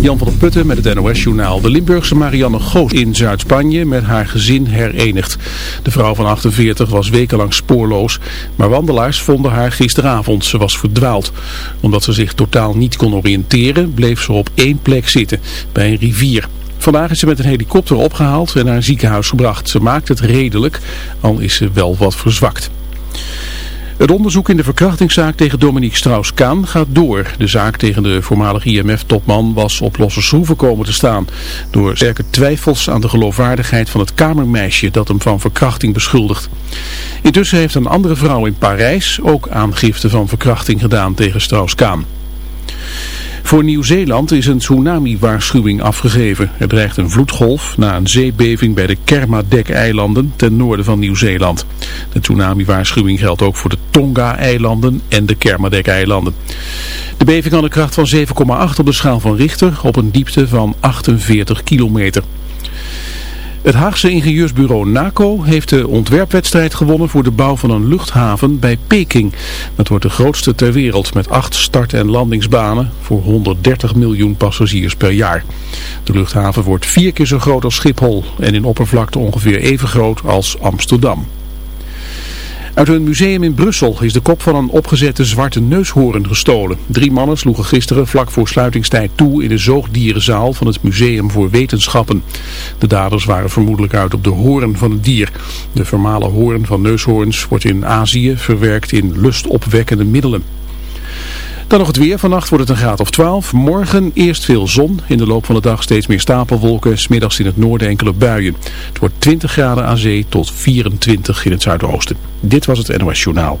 Jan van der Putten met het NOS-journaal. De Limburgse Marianne Goos in Zuid-Spanje met haar gezin herenigd. De vrouw van 48 was wekenlang spoorloos, maar wandelaars vonden haar gisteravond. Ze was verdwaald. Omdat ze zich totaal niet kon oriënteren, bleef ze op één plek zitten, bij een rivier. Vandaag is ze met een helikopter opgehaald en naar een ziekenhuis gebracht. Ze maakt het redelijk, al is ze wel wat verzwakt. Het onderzoek in de verkrachtingszaak tegen Dominique Strauss-Kaan gaat door. De zaak tegen de voormalige IMF-topman was op losse schroeven komen te staan. Door sterke twijfels aan de geloofwaardigheid van het kamermeisje dat hem van verkrachting beschuldigt. Intussen heeft een andere vrouw in Parijs ook aangifte van verkrachting gedaan tegen Strauss-Kaan. Voor Nieuw-Zeeland is een tsunami-waarschuwing afgegeven. Er dreigt een vloedgolf na een zeebeving bij de Kermadec-eilanden ten noorden van Nieuw-Zeeland. De tsunami-waarschuwing geldt ook voor de Tonga-eilanden en de Kermadec-eilanden. De beving had een kracht van 7,8 op de schaal van Richter op een diepte van 48 kilometer. Het Haagse ingenieursbureau NACO heeft de ontwerpwedstrijd gewonnen voor de bouw van een luchthaven bij Peking. Dat wordt de grootste ter wereld met acht start- en landingsbanen voor 130 miljoen passagiers per jaar. De luchthaven wordt vier keer zo groot als Schiphol en in oppervlakte ongeveer even groot als Amsterdam. Uit een museum in Brussel is de kop van een opgezette zwarte neushoorn gestolen. Drie mannen sloegen gisteren vlak voor sluitingstijd toe in de zoogdierenzaal van het Museum voor Wetenschappen. De daders waren vermoedelijk uit op de hoorn van het dier. De vermalen hoorn van neushoorns wordt in Azië verwerkt in lustopwekkende middelen. Dan nog het weer. Vannacht wordt het een graad of 12. Morgen eerst veel zon. In de loop van de dag steeds meer stapelwolken. Smiddags in het noorden enkele buien. Het wordt 20 graden aan zee tot 24 in het zuidoosten. Dit was het NOS Journaal.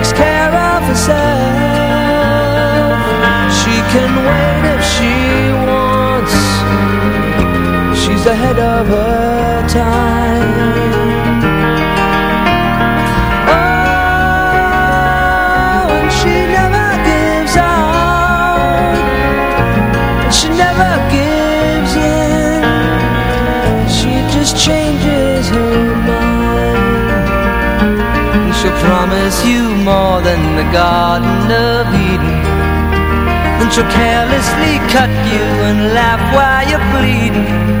Ahead of her time. Oh, and she never gives out She never gives in. She just changes her mind. And she'll promise you more than the Garden of Eden. Then she'll carelessly cut you and laugh while you're bleeding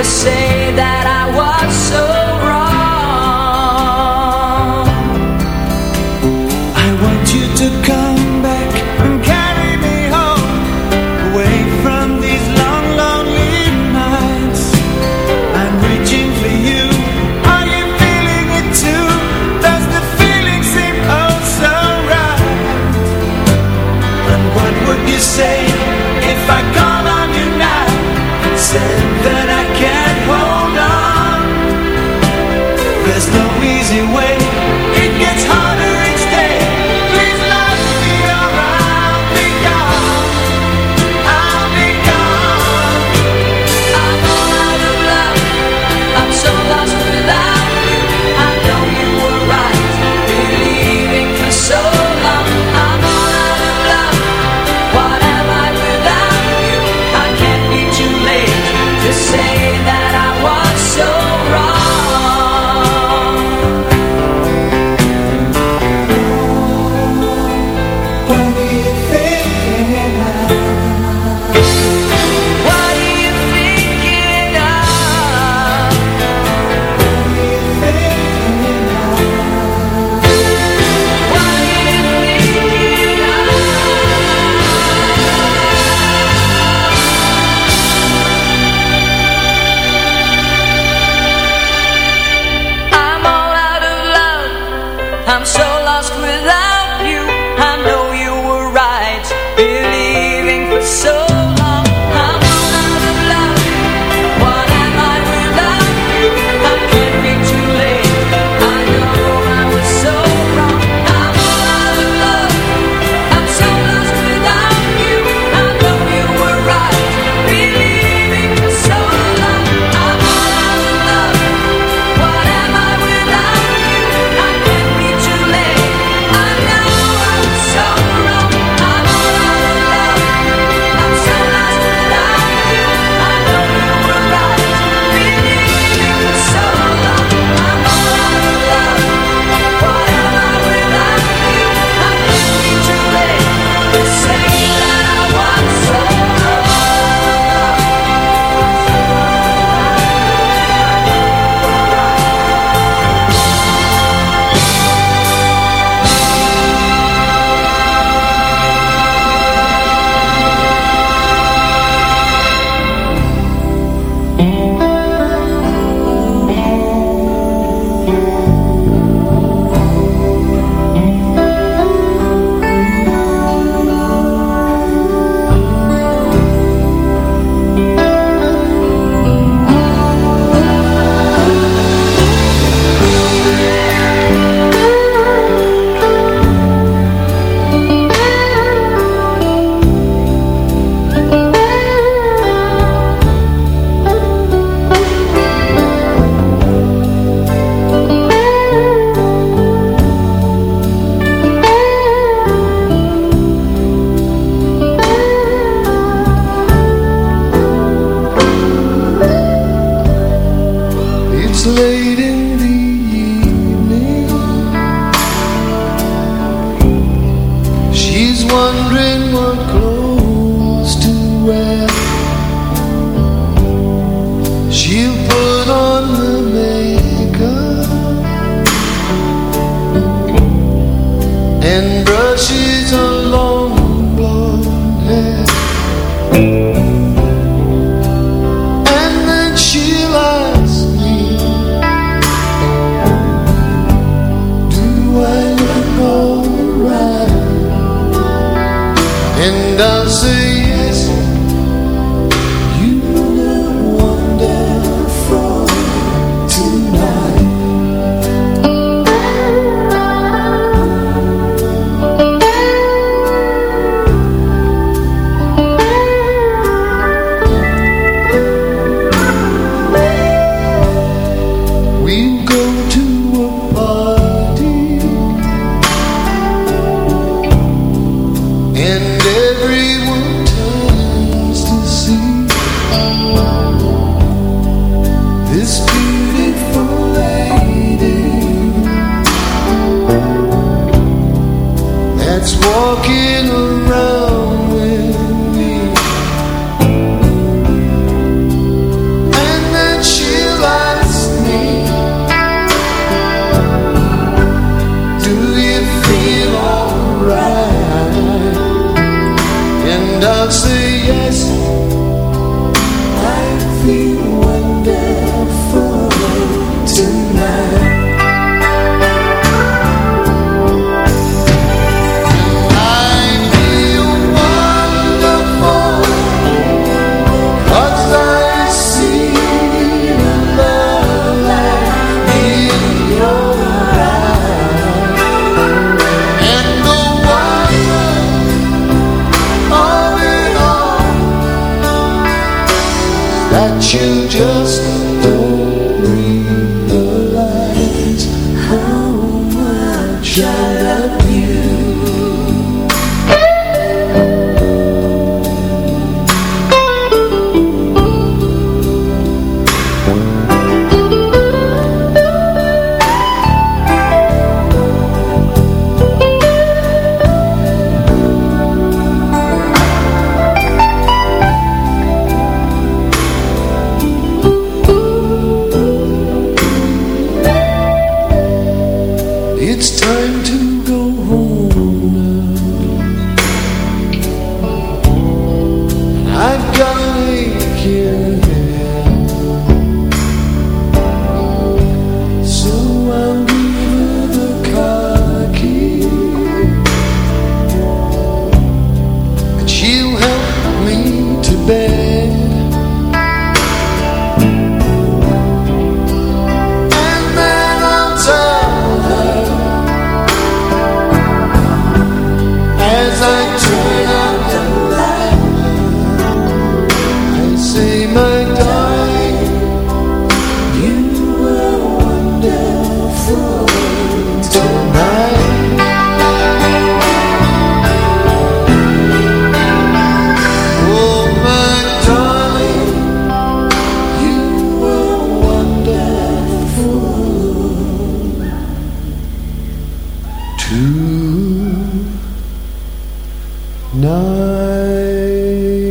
Just say night.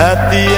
At the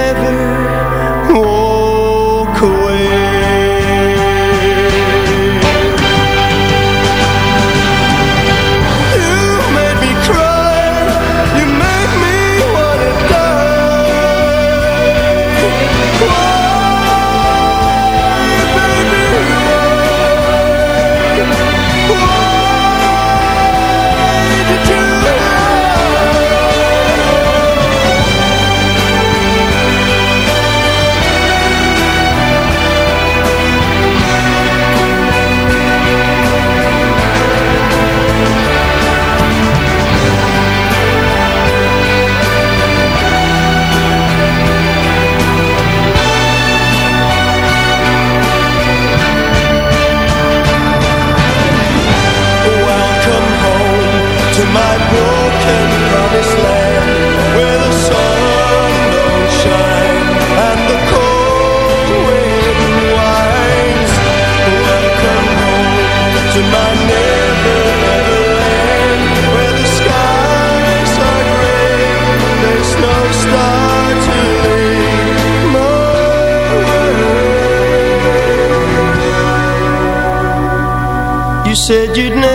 said you'd never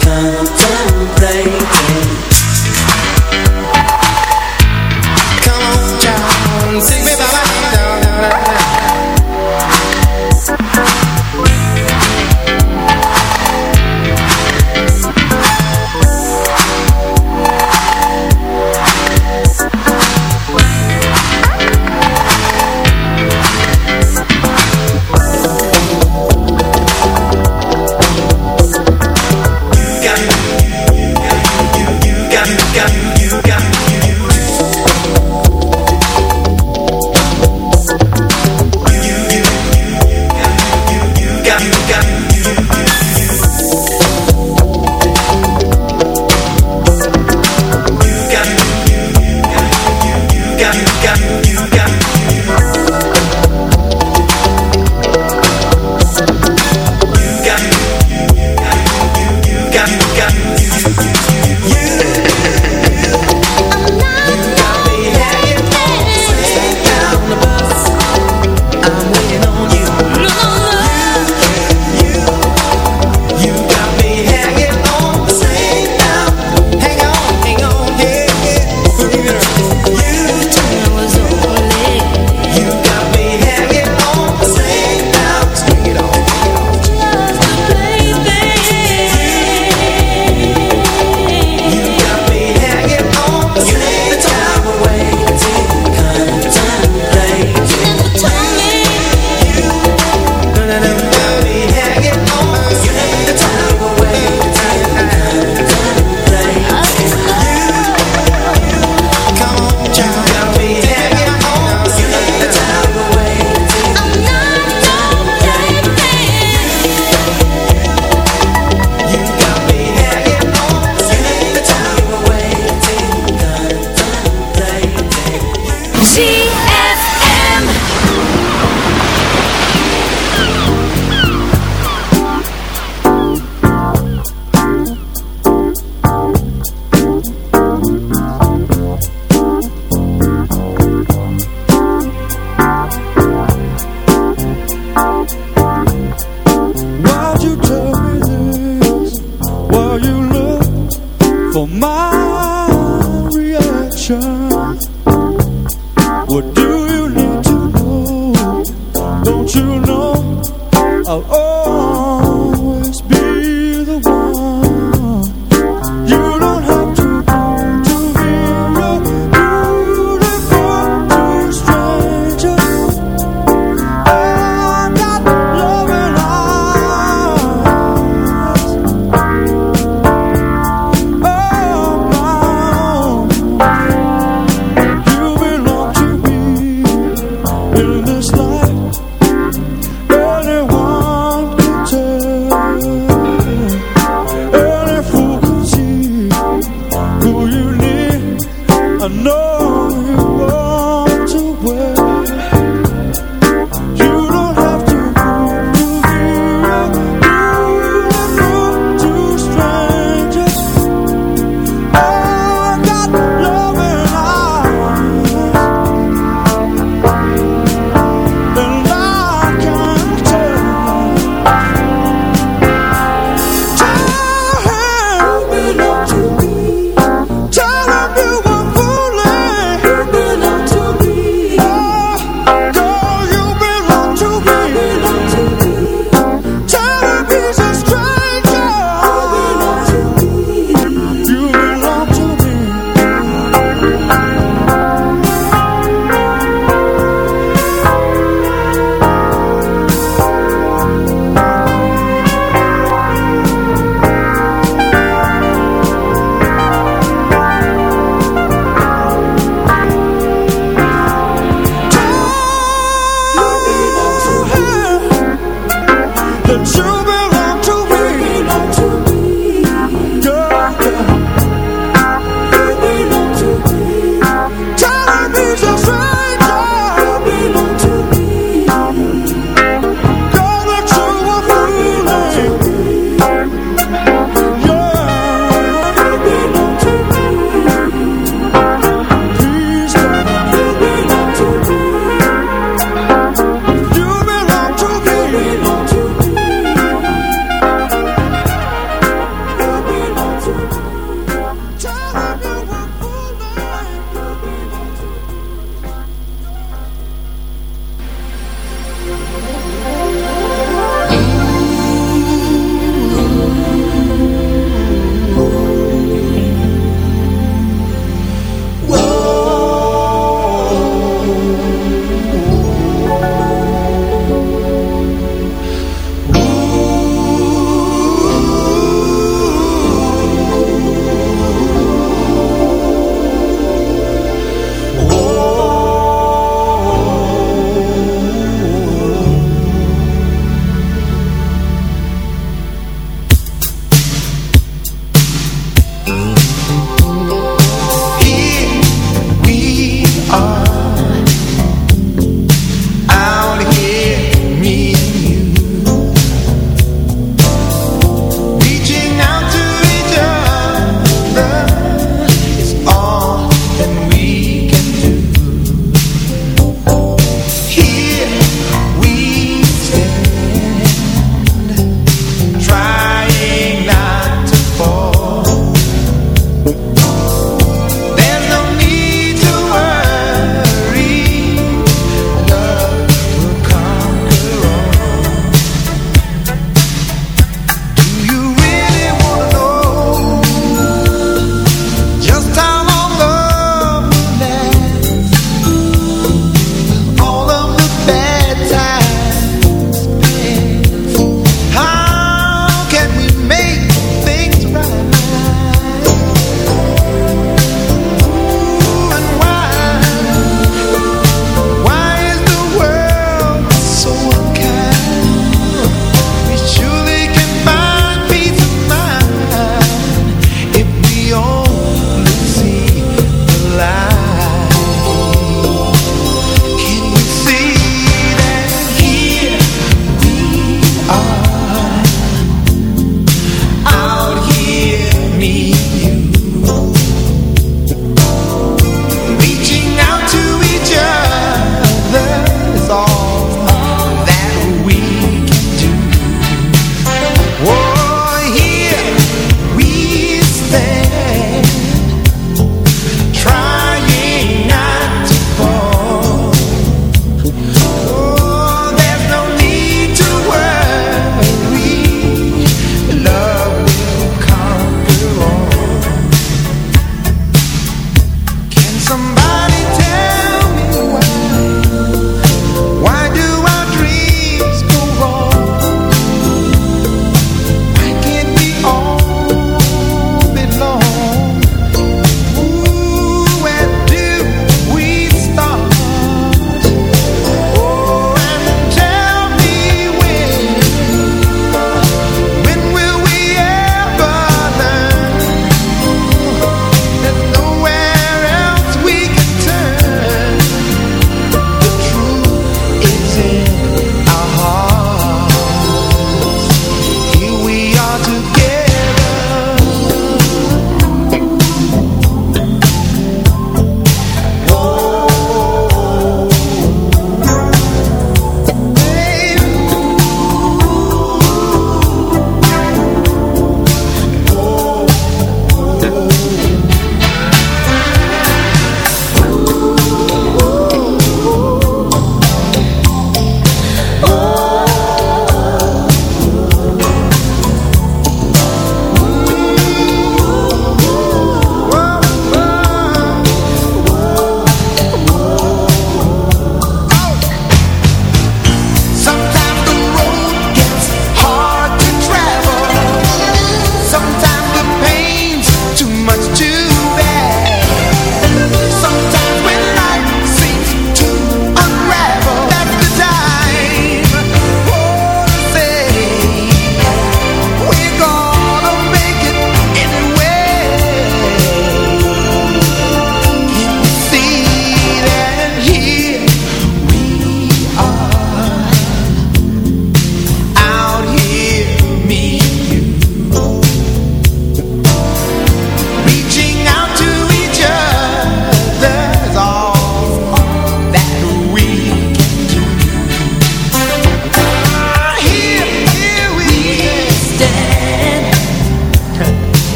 contemplate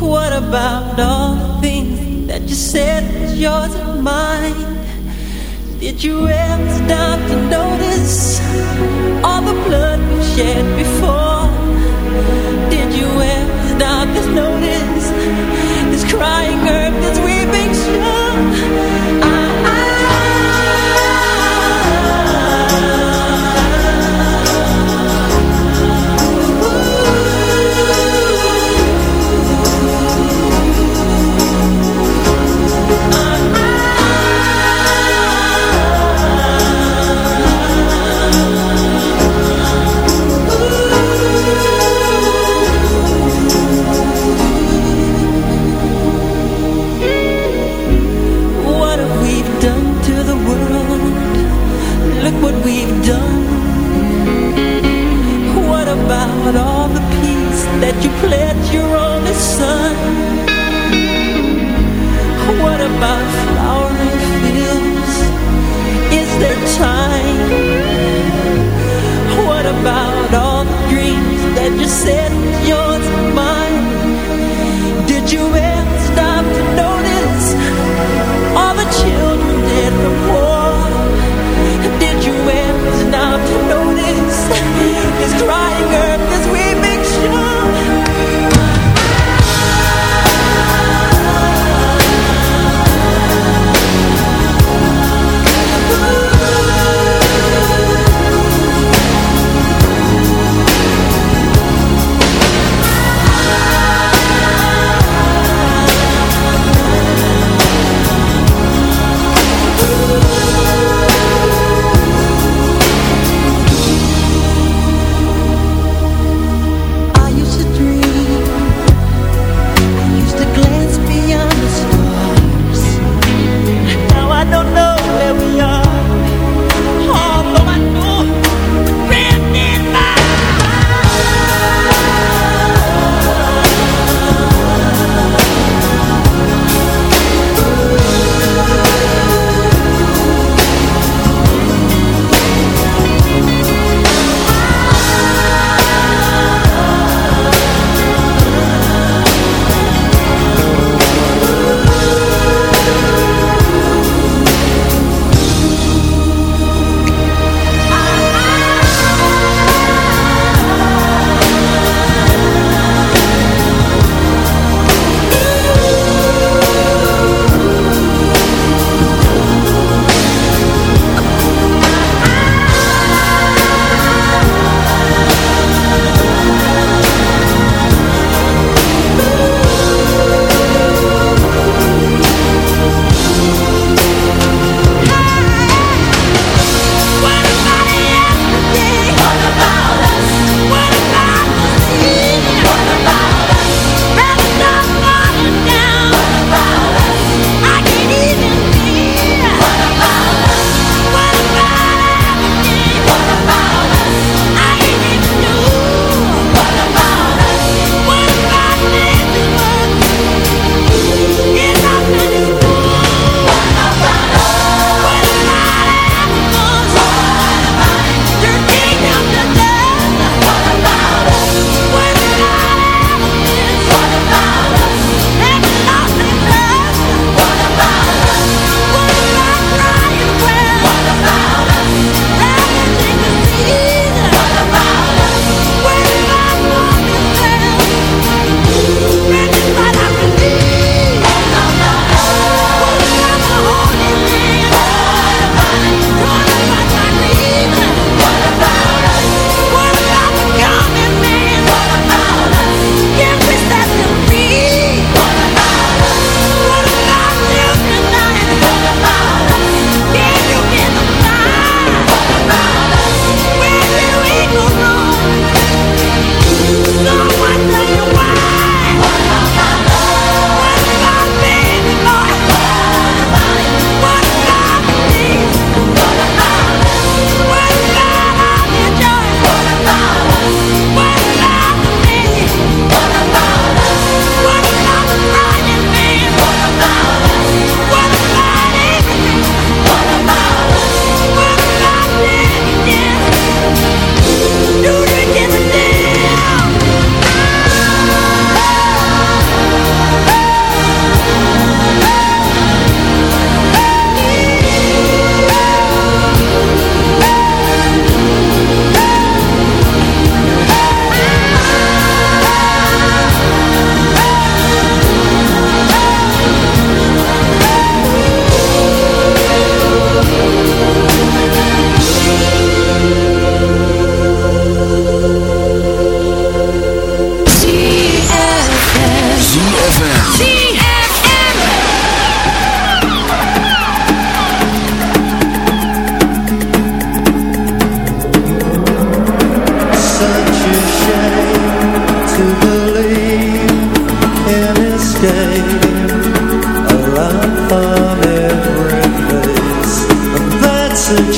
What about all the things that you said was yours and mine? Did you ever stop to notice all the blood we shed before? Did you ever stop to notice this crying earth, this weeping? What you your only son? What about flowering fields? Is there time? What about all the dreams that you said yours and mine? Did you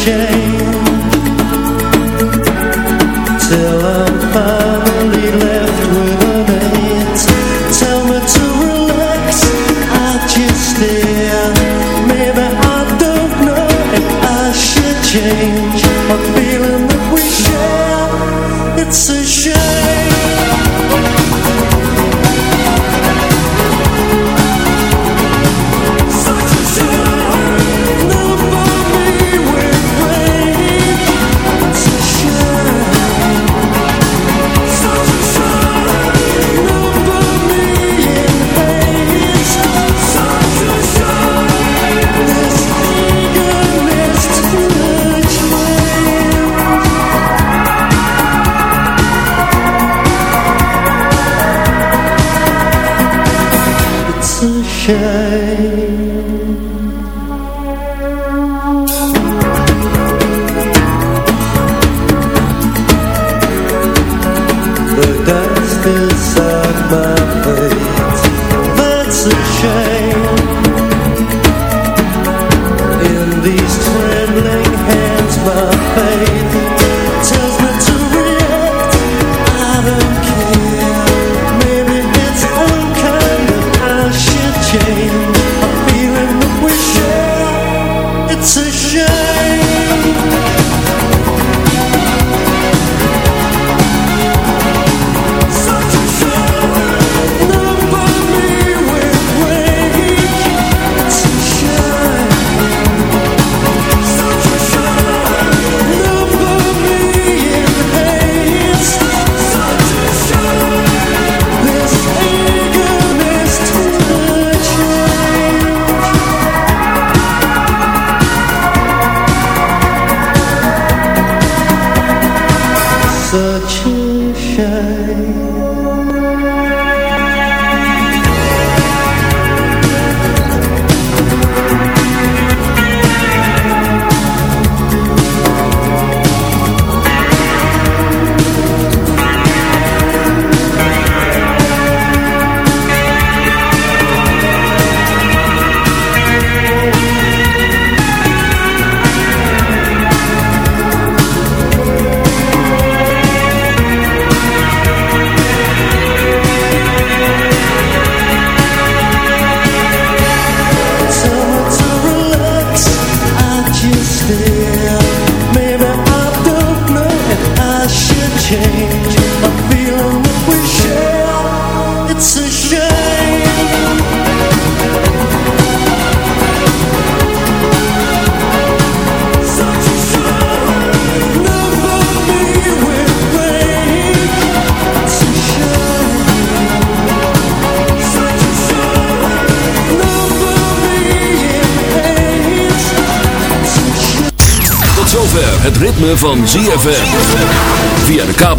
Yeah.